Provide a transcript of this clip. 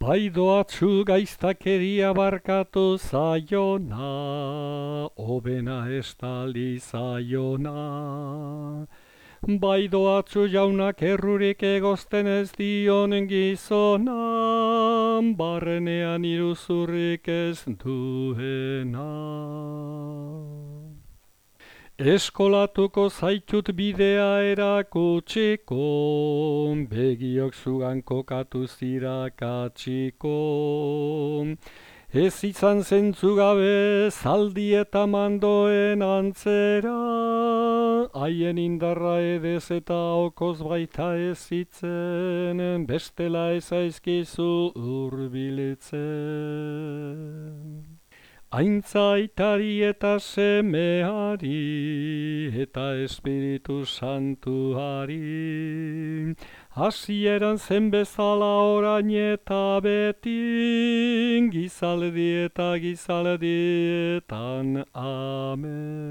Bai doatzu gaiztakeria barkatu zaiona, obena estali zaiona. Bai jaunak errurik egozten ez dion gizona, barrenean iruzurrik ez duena. Eskolatuko zaitut bidea erakutsiko, begiok zugan kokatu zirakatsiko. Ez izan zentzu gabe zaldi eta mandoen antzera, haien indarra edez eta okoz baita ez zitzen, bestela ez aizkizu urbiletzen. Aintzaitari eta semeari eta espiritu santuari Hasieran zen bezala orain eta beti Gizaldi eta gizaldietan Amen